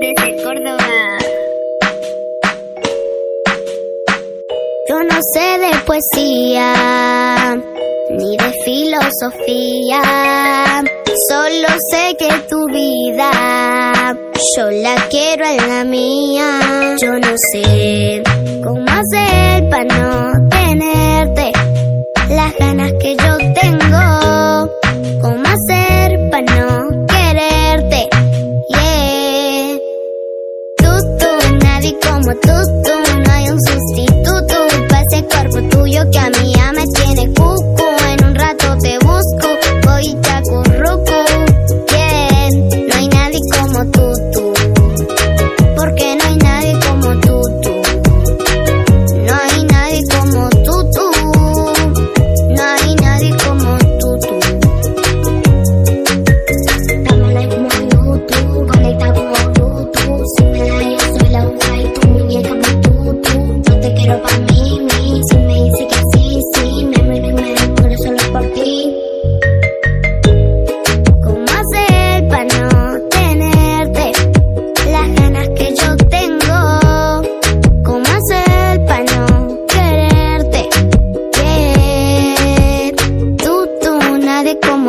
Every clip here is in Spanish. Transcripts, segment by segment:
desde Córdoba. Yo no sé de poesía ni de filosofía. Solo sé que tu vida yo la quiero en la mía. Yo no sé cómo hacer para no tenerte las ganas que yo tengo.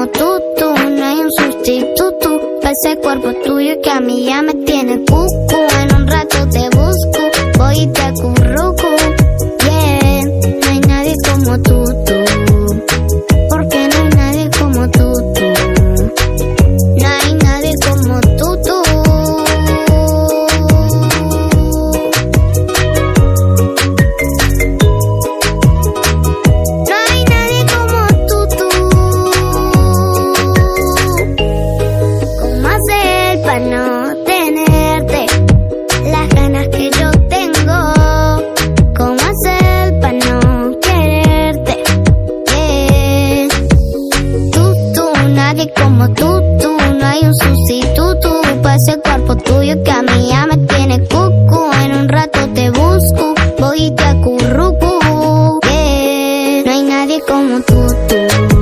Como tú, tú, no hay un sustituto para ese cuerpo tuyo que a mí ya me tiene cucu. En un rato te busco, voy y te acurruco. Ese cuerpo tuyo que a mí ya me tiene cucu. En un rato te busco, voy y te acurruco. Yeah. No hay nadie como tú, tú.